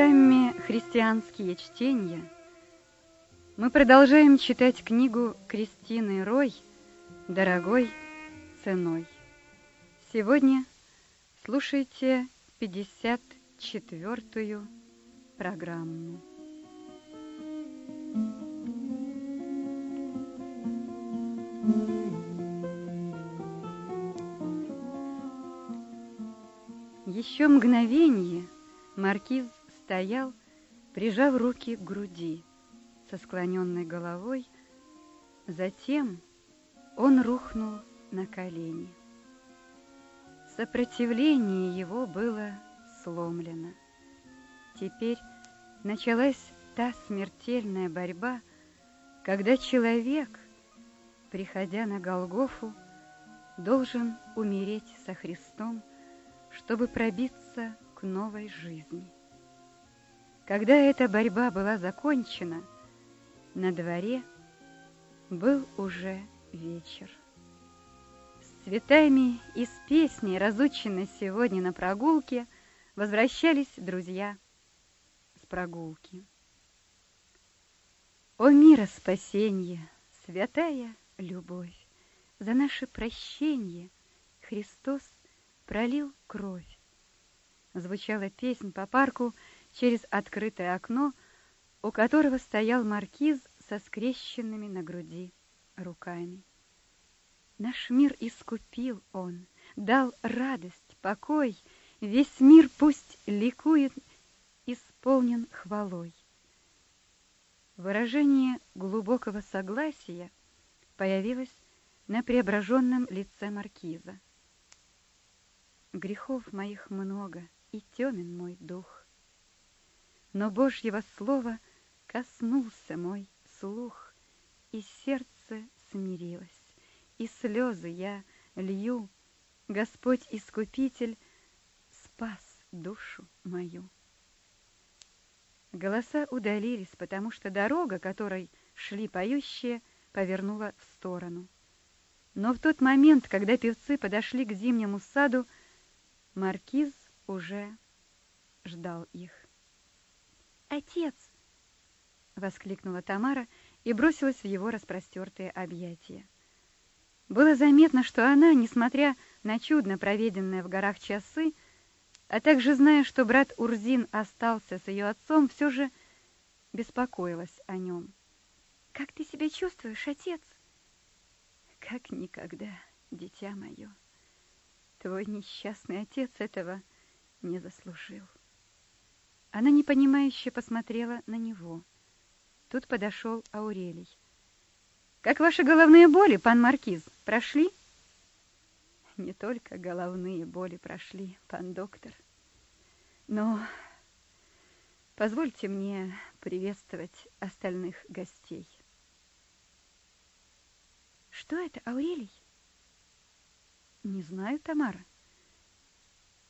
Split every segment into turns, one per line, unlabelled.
программе «Христианские чтения» мы продолжаем читать книгу Кристины Рой «Дорогой ценой». Сегодня слушайте 54-ю программу. Еще мгновение маркиз стоял, прижав руки к груди, со склоненной головой. Затем он рухнул на колени. Сопротивление его было сломлено. Теперь началась та смертельная борьба, когда человек, приходя на Голгофу, должен умереть со Христом, чтобы пробиться к новой жизни. Когда эта борьба была закончена, на дворе был уже вечер. С цветами и с песней, разученной сегодня на прогулке, возвращались друзья с прогулки. О мира спасенье, святая любовь, за наше прощение Христос пролил кровь. Звучала песнь по парку через открытое окно, у которого стоял маркиз со скрещенными на груди руками. Наш мир искупил он, дал радость, покой, весь мир пусть ликует, исполнен хвалой. Выражение глубокого согласия появилось на преображенном лице маркиза. Грехов моих много, и темен мой дух но Божьего слова коснулся мой слух, и сердце смирилось, и слезы я лью, Господь Искупитель спас душу мою. Голоса удалились, потому что дорога, которой шли поющие, повернула в сторону. Но в тот момент, когда певцы подошли к зимнему саду, маркиз уже ждал их. «Отец!» — воскликнула Тамара и бросилась в его распростертые объятия. Было заметно, что она, несмотря на чудно проведенные в горах часы, а также зная, что брат Урзин остался с ее отцом, все же беспокоилась о нем. «Как ты себя чувствуешь, отец?» «Как никогда, дитя мое. Твой несчастный отец этого не заслужил». Она непонимающе посмотрела на него. Тут подошел Аурелий. «Как ваши головные боли, пан Маркиз, прошли?» «Не только головные боли прошли, пан доктор, но позвольте мне приветствовать остальных гостей». «Что это, Аурелий?» «Не знаю, Тамара.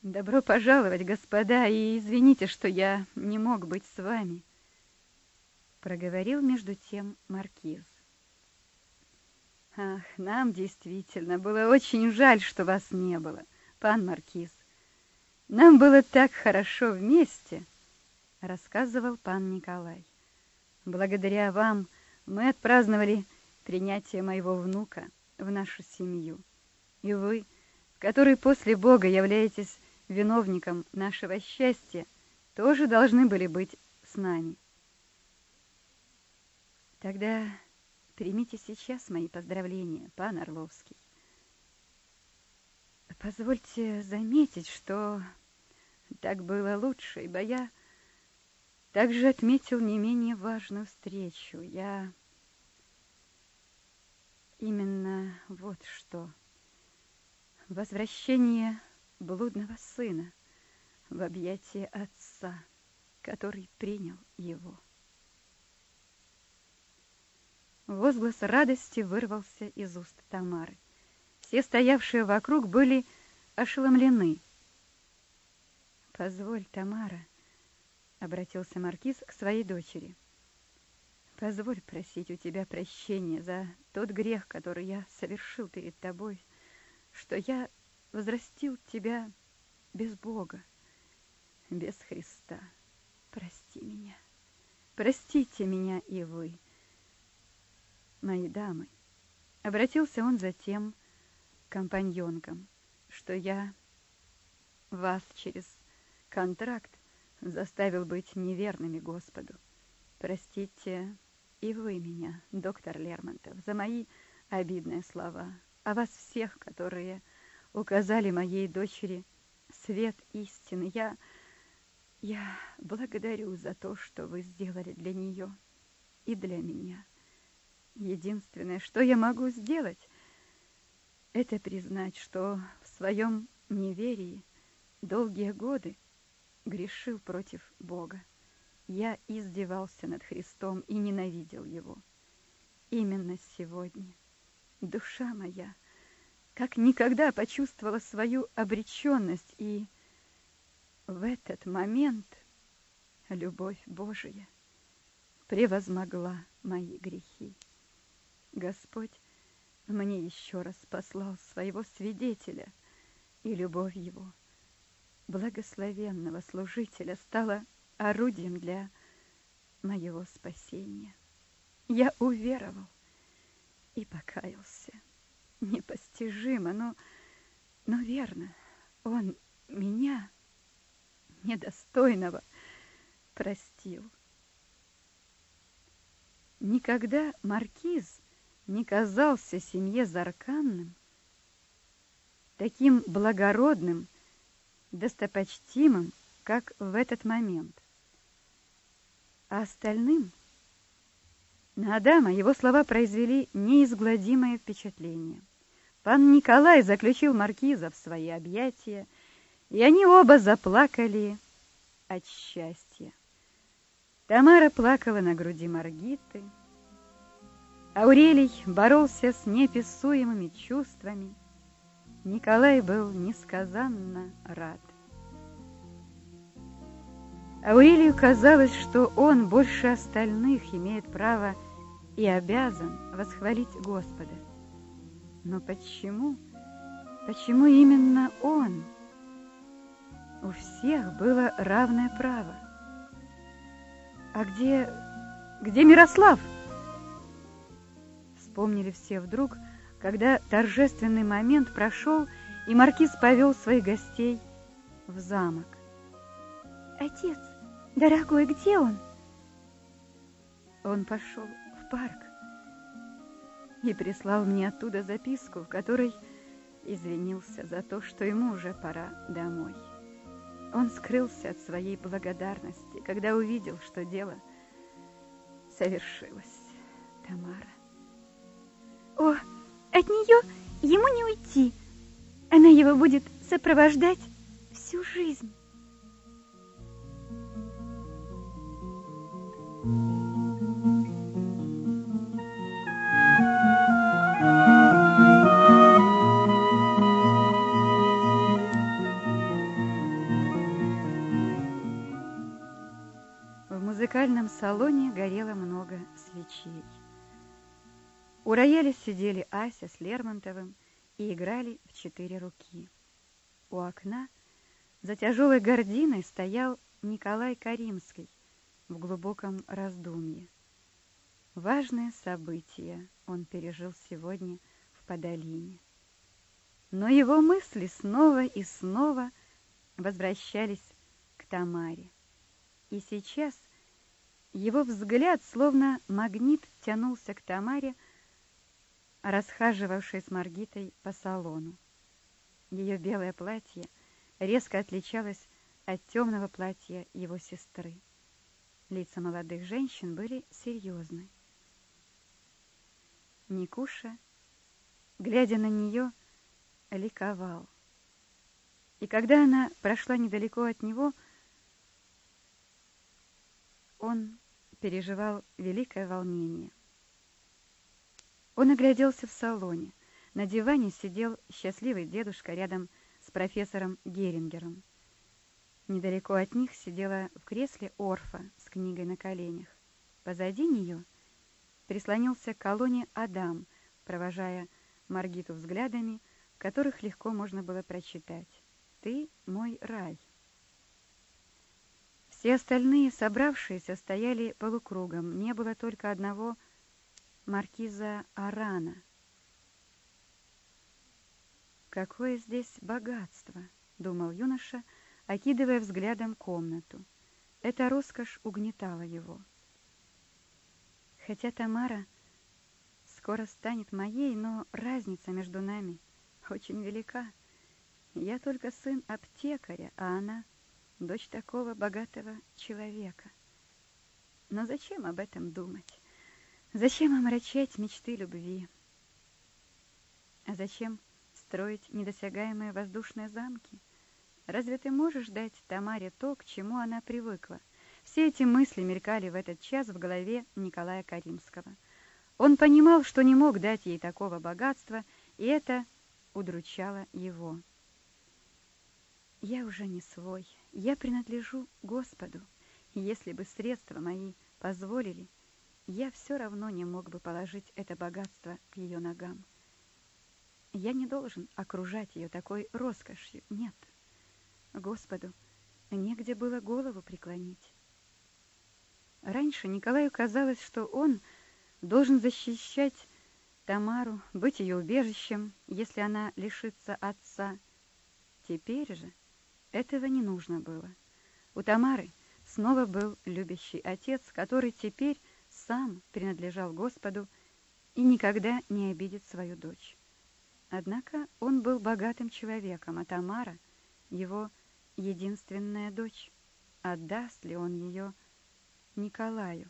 Добро пожаловать, господа, и извините, что я не мог быть с вами, проговорил между тем маркиз. Ах, нам действительно было очень жаль, что вас не было, пан маркиз. Нам было так хорошо вместе, рассказывал пан Николай. Благодаря вам мы отпраздновали принятие моего внука в нашу семью. И вы, который после Бога являетесь виновником нашего счастья, тоже должны были быть с нами. Тогда примите сейчас мои поздравления, пан Орловский. Позвольте заметить, что так было лучше, ибо я также отметил не менее важную встречу. Я именно вот что. Возвращение блудного сына в объятия отца, который принял его. Возглас радости вырвался из уст Тамары. Все стоявшие вокруг были ошеломлены. «Позволь, Тамара», — обратился Маркиз к своей дочери, — «позволь просить у тебя прощения за тот грех, который я совершил перед тобой, что я возрастил тебя без Бога, без Христа. Прости меня, простите меня и вы, мои дамы. Обратился он затем к компаньонкам, что я вас через контракт заставил быть неверными Господу. Простите и вы меня, доктор Лермонтов, за мои обидные слова, а вас всех, которые указали моей дочери свет истины. Я, я благодарю за то, что вы сделали для нее и для меня. Единственное, что я могу сделать, это признать, что в своем неверии долгие годы грешил против Бога. Я издевался над Христом и ненавидел Его. Именно сегодня душа моя как никогда почувствовала свою обреченность, и в этот момент любовь Божия превозмогла мои грехи. Господь мне еще раз послал своего свидетеля, и любовь его, благословенного служителя, стала орудием для моего спасения. Я уверовал и покаялся. Непостижимо, но, но верно. Он меня, недостойного, простил. Никогда маркиз не казался семье Зарканным таким благородным, достопочтимым, как в этот момент. А остальным на Адама его слова произвели неизгладимое впечатление. Пан Николай заключил маркиза в свои объятия, и они оба заплакали от счастья. Тамара плакала на груди Маргиты, Аурелий боролся с неописуемыми чувствами. Николай был несказанно рад. Аурелию казалось, что он больше остальных имеет право и обязан восхвалить Господа. Но почему? Почему именно он? У всех было равное право. А где... где Мирослав? Вспомнили все вдруг, когда торжественный момент прошел, и маркиз повел своих гостей в замок.
«Отец, дорогой, где он?»
Он пошел в парк и прислал мне оттуда записку, в которой извинился за то, что ему уже пора домой. Он скрылся от своей благодарности, когда увидел, что дело совершилось. Тамара.
О, от нее ему не уйти. Она его будет сопровождать всю жизнь.
Салоне горело много свечей. У рояля сидели Ася с Лермонтовым и играли в четыре руки. У окна за тяжелой гординой стоял Николай Каримский в глубоком раздумье. Важное событие он пережил сегодня в Подолине. Но его мысли снова и снова возвращались к Тамаре. И сейчас его взгляд, словно магнит, тянулся к Тамаре, расхаживавшей с Маргитой по салону. Ее белое платье резко отличалось от темного платья его сестры. Лица молодых женщин были серьезны. Никуша, глядя на нее, ликовал. И когда она прошла недалеко от него, он переживал великое волнение. Он огляделся в салоне. На диване сидел счастливый дедушка рядом с профессором Герингером. Недалеко от них сидела в кресле Орфа с книгой на коленях. Позади нее прислонился к колонне Адам, провожая Маргиту взглядами, которых легко можно было прочитать «Ты мой рай». Все остальные собравшиеся стояли полукругом. Не было только одного маркиза Арана. «Какое здесь богатство!» — думал юноша, окидывая взглядом комнату. Эта роскошь угнетала его. Хотя Тамара скоро станет моей, но разница между нами очень велика. Я только сын аптекаря, а она дочь такого богатого человека. Но зачем об этом думать? Зачем омрачать мечты любви? А зачем строить недосягаемые воздушные замки? Разве ты можешь дать Тамаре то, к чему она привыкла? Все эти мысли мелькали в этот час в голове Николая Каримского. Он понимал, что не мог дать ей такого богатства, и это удручало его. «Я уже не свой», я принадлежу Господу, если бы средства мои позволили, я все равно не мог бы положить это богатство к ее ногам. Я не должен окружать ее такой роскошью, нет. Господу негде было голову преклонить. Раньше Николаю казалось, что он должен защищать Тамару, быть ее убежищем, если она лишится отца. Теперь же этого не нужно было. У Тамары снова был любящий отец, который теперь сам принадлежал Господу и никогда не обидит свою дочь. Однако он был богатым человеком, а Тамара — его единственная дочь. Отдаст ли он ее Николаю?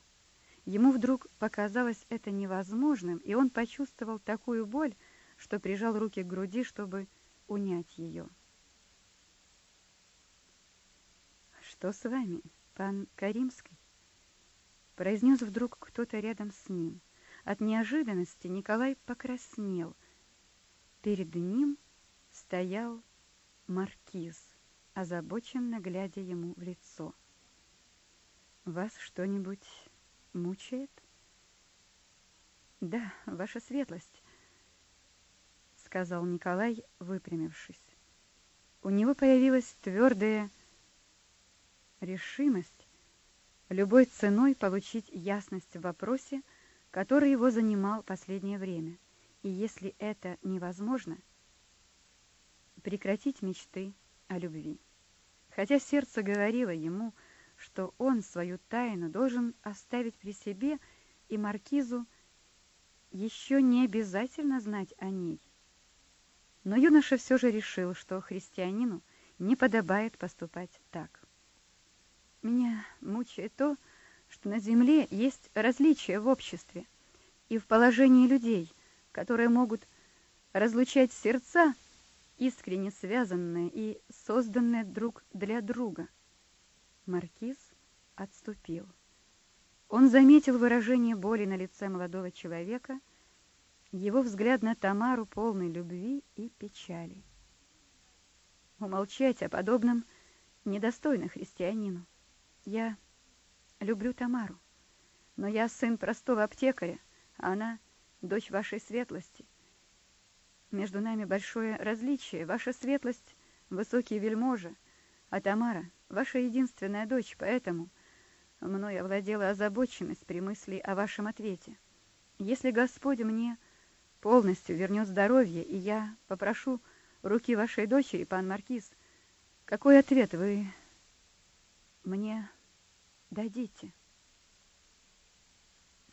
Ему вдруг показалось это невозможным, и он почувствовал такую боль, что прижал руки к груди, чтобы унять ее. «Что с вами, пан Каримский?» Произнес вдруг кто-то рядом с ним. От неожиданности Николай покраснел. Перед ним стоял маркиз, озабоченно глядя ему в лицо. «Вас что-нибудь мучает?» «Да, ваша светлость», — сказал Николай, выпрямившись. У него появилась твердая решимость любой ценой получить ясность в вопросе, который его занимал последнее время. И если это невозможно, прекратить мечты о любви. Хотя сердце говорило ему, что он свою тайну должен оставить при себе, и маркизу еще не обязательно знать о ней. Но юноша все же решил, что христианину не подобает поступать так. Меня мучает то, что на Земле есть различия в обществе и в положении людей, которые могут разлучать сердца, искренне связанные и созданные друг для друга. Маркиз отступил. Он заметил выражение боли на лице молодого человека, его взгляд на Тамару полный любви и печали. Умолчать о подобном недостойно христианину. Я люблю Тамару, но я сын простого аптекаря, а она дочь вашей светлости. Между нами большое различие. Ваша светлость — высокий вельможа, а Тамара — ваша единственная дочь, поэтому мной овладела озабоченность при мысли о вашем ответе. Если Господь мне полностью вернет здоровье, и я попрошу руки вашей дочери, пан Маркиз, какой ответ вы мне дадите.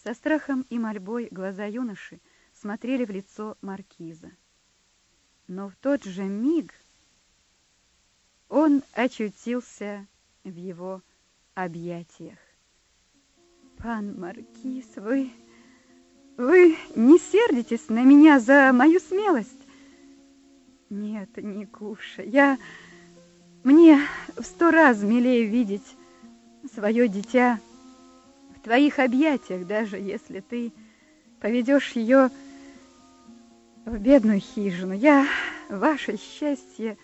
Со страхом и мольбой глаза юноши смотрели в лицо маркиза. Но в тот же миг он очутился в его объятиях. «Пан Маркиз, вы... вы не сердитесь на меня за мою смелость?» «Нет, Никуша, я...» Мне в сто раз милее видеть свое дитя в твоих объятиях, даже если ты поведешь ее в бедную хижину. Я ваше счастье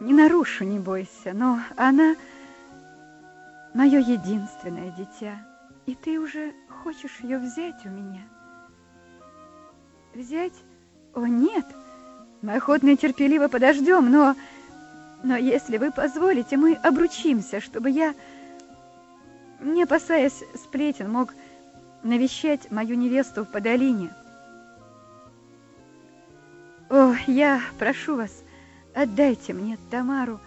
не нарушу, не бойся, но она мое единственное дитя, и ты уже хочешь ее взять у меня. Взять? О, нет, мы охотно и терпеливо подождем, но Но если вы позволите, мы обручимся, чтобы я, не опасаясь сплетен, мог навещать мою невесту в Подолине. О, я прошу вас, отдайте мне Тамару,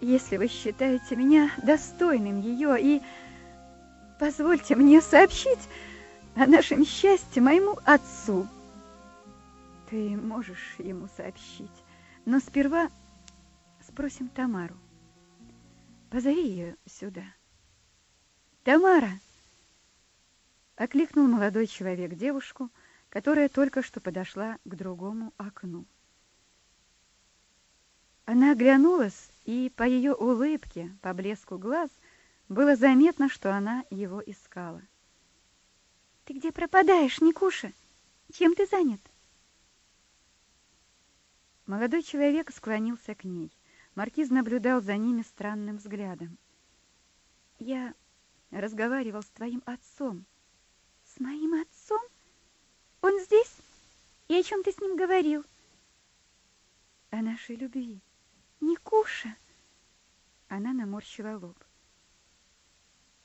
если вы считаете меня достойным ее, и позвольте мне сообщить о нашем счастье моему отцу. Ты можешь ему сообщить, но сперва спросим Тамару. Позови ее сюда. Тамара! Окликнул молодой человек девушку, которая только что подошла к другому окну. Она оглянулась, и по ее улыбке, по блеску глаз, было заметно, что она его искала.
«Ты где пропадаешь, Никуша? Чем ты занят?»
Молодой человек склонился к ней. Маркиз наблюдал за ними странным взглядом. «Я разговаривал с твоим отцом»,
с моим отцом? Он здесь? И о чем ты с ним говорил?
О нашей любви.
Никуша.
Она наморщила лоб.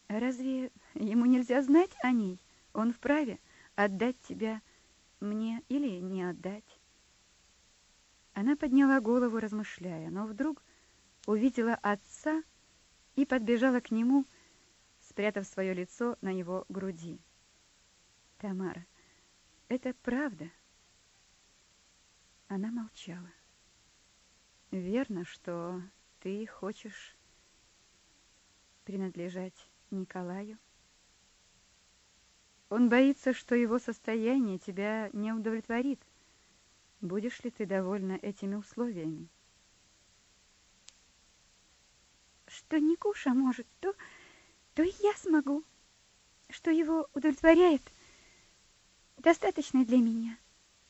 Разве ему нельзя знать о ней? Он вправе отдать тебя мне или не отдать. Она подняла голову, размышляя, но вдруг увидела отца и подбежала к нему, спрятав свое лицо на его груди. Тамара, это правда? Она молчала. Верно, что ты хочешь принадлежать Николаю? Он боится, что его состояние тебя не удовлетворит. Будешь ли ты довольна этими условиями?
Что Никуша может, то, то и я смогу. Что его удовлетворяет – достаточно для меня.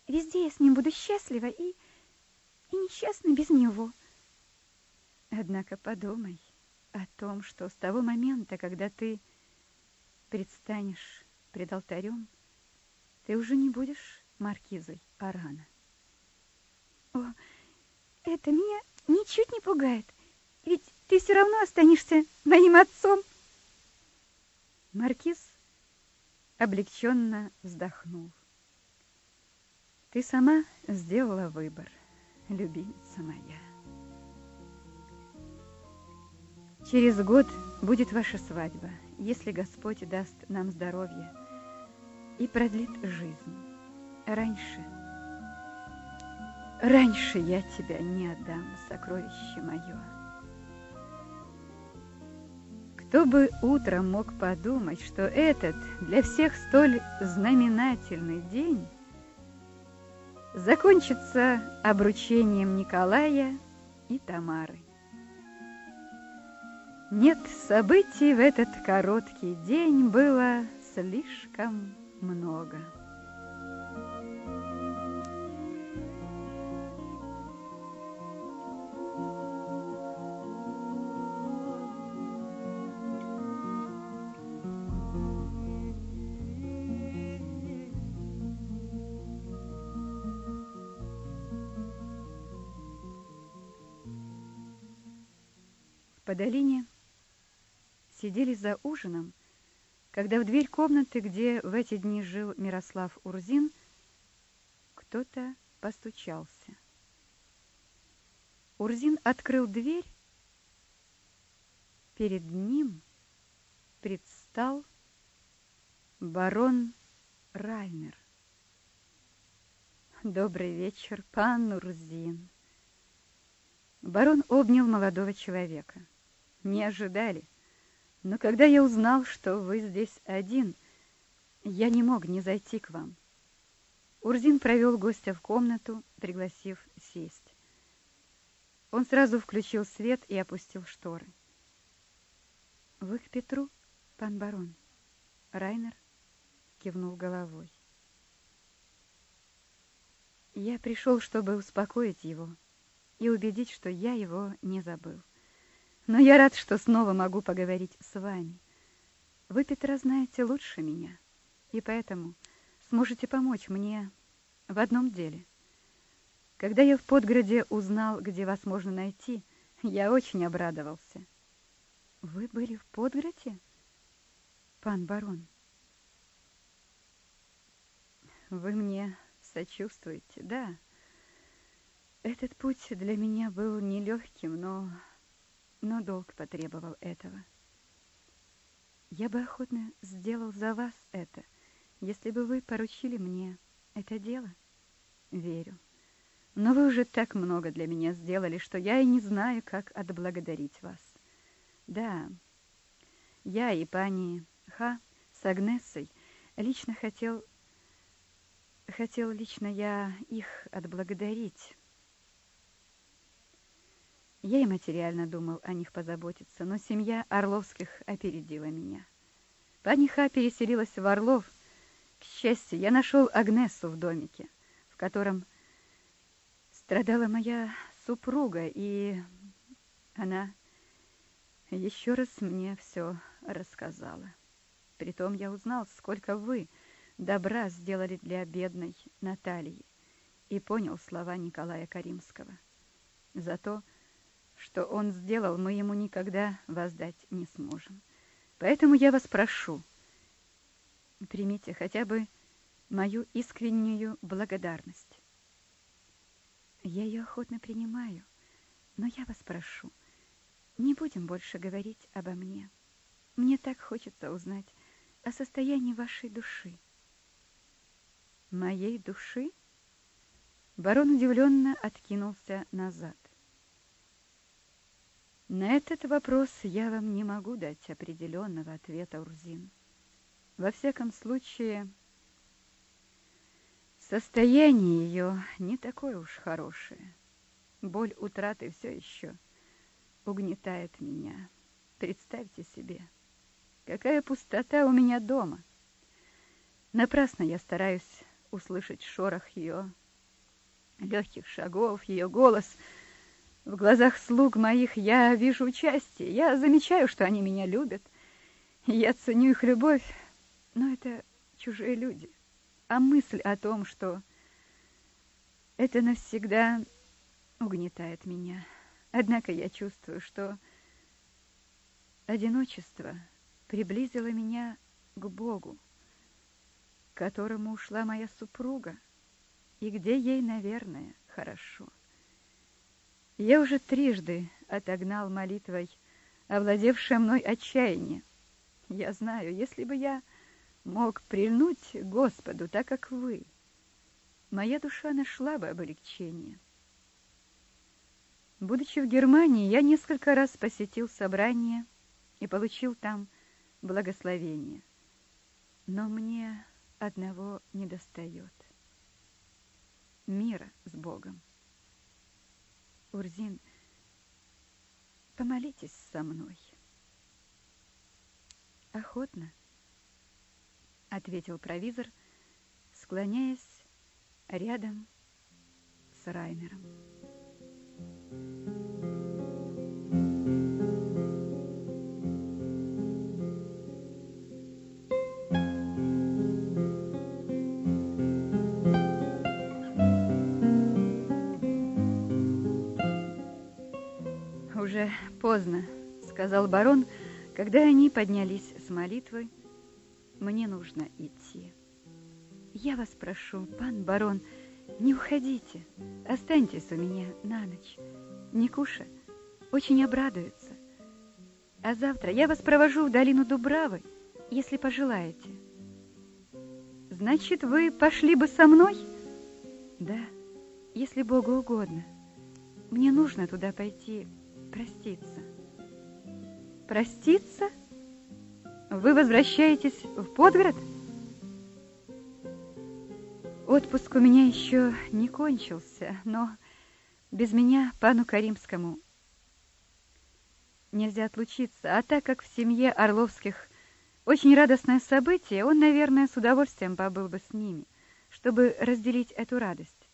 Везде я с ним буду счастлива и, и несчастна без него.
Однако подумай о том, что с того момента, когда ты предстанешь пред алтарем, ты уже не будешь маркизой Арана.
О, это меня ничуть не пугает, ведь ты все равно останешься моим отцом.
Маркиз облегченно вздохнул. Ты сама сделала выбор, любимица моя. Через год будет ваша свадьба, если Господь даст нам здоровье и продлит жизнь. Раньше, раньше я тебя не отдам, сокровище мое. Кто бы утром мог подумать, что этот для всех столь знаменательный день закончится обручением Николая и Тамары. Нет, событий в этот короткий день было слишком много. По долине сидели за ужином, когда в дверь комнаты, где в эти дни жил Мирослав Урзин, кто-то постучался. Урзин открыл дверь. Перед ним предстал барон Райнер. Добрый вечер, пан Урзин. Барон обнял молодого человека не ожидали. Но когда я узнал, что вы здесь один, я не мог не зайти к вам. Урзин провел гостя в комнату, пригласив сесть. Он сразу включил свет и опустил шторы. «Вы к Петру, пан барон?» Райнер кивнул головой. «Я пришел, чтобы успокоить его и убедить, что я его не забыл. Но я рад, что снова могу поговорить с вами. Вы Петра знаете лучше меня, и поэтому сможете помочь мне в одном деле. Когда я в Подгороде узнал, где вас можно найти, Я очень обрадовался.
Вы были в Подгороде, пан барон?
Вы мне сочувствуете, да. Этот путь для меня был нелегким, но, но долг потребовал этого. Я бы охотно сделал за вас это, если бы вы поручили мне это дело. Верю. Но вы уже так много для меня сделали, что я и не знаю, как отблагодарить вас. Да, я и пани Ха с Агнессой лично хотел... Хотел лично я их отблагодарить. Я и материально думал о них позаботиться, но семья Орловских опередила меня. Паниха переселилась в Орлов. К счастью, я нашел Агнесу в домике, в котором страдала моя супруга, и она еще раз мне все рассказала. Притом я узнал, сколько вы добра сделали для бедной Натальи, и понял слова Николая Каримского. За то, что он сделал, мы ему никогда воздать не сможем. Поэтому я вас прошу, примите хотя бы мою искреннюю благодарность.
Я ее охотно принимаю, но я вас прошу, не будем больше говорить обо мне. Мне так хочется узнать о состоянии вашей души.
Моей души? Барон удивленно откинулся назад. На этот вопрос я вам не могу дать определенного ответа, Урзин. Во всяком случае, состояние ее не такое уж хорошее. Боль утраты все еще угнетает меня. Представьте себе, какая пустота у меня дома. Напрасно я стараюсь услышать шорох ее легких шагов, ее голос — в глазах слуг моих я вижу участие, я замечаю, что они меня любят. Я ценю их любовь, но это чужие люди. А мысль о том, что это навсегда угнетает меня. Однако я чувствую, что одиночество приблизило меня к Богу, к которому ушла моя супруга, и где ей, наверное, хорошо. Я уже трижды отогнал молитвой овладевшее мной отчаяние. Я знаю, если бы я мог прильнуть Господу, так как вы, моя душа нашла бы облегчение. Будучи в Германии, я несколько раз посетил собрание и получил там благословение. Но мне одного недостает — мира с Богом. Урзин, помолитесь со мной.
Охотно, ответил провизор, склоняясь рядом с Раймером.
Уже поздно», — сказал барон, когда они поднялись с молитвы. «Мне нужно идти».
«Я вас прошу, пан барон, не уходите. Останьтесь у меня на ночь. Никуша очень обрадуется. А завтра я вас провожу в долину Дубравы, если пожелаете».
«Значит, вы пошли бы со мной?»
«Да, если Богу угодно. Мне нужно туда пойти проститься.
Проститься? Вы возвращаетесь в Подгород? Отпуск у меня еще не кончился, но без меня пану Каримскому нельзя отлучиться. А так как в семье Орловских очень радостное событие, он, наверное, с удовольствием побыл бы с ними, чтобы разделить эту радость.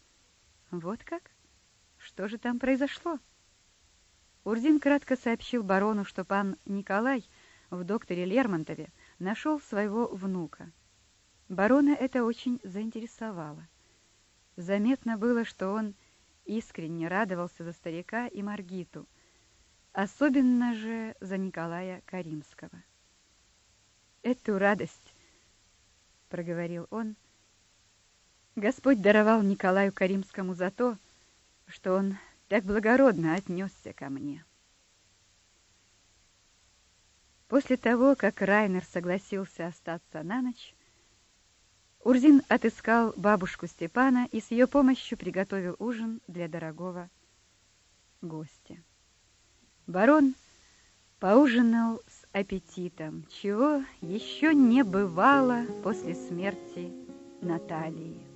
Вот как? Что же там произошло? Урзин кратко сообщил барону, что пан Николай в докторе Лермонтове нашел своего внука. Барона это очень заинтересовало. Заметно было, что он искренне радовался за старика и Маргиту, особенно же за Николая Каримского. «Эту радость, — проговорил он, — Господь даровал Николаю Каримскому за то, что он так благородно отнесся ко мне». После того, как Райнер согласился остаться на ночь, Урзин отыскал бабушку Степана и с ее помощью приготовил ужин для дорогого гостя. Барон поужинал с аппетитом, чего еще не бывало после смерти Натальи.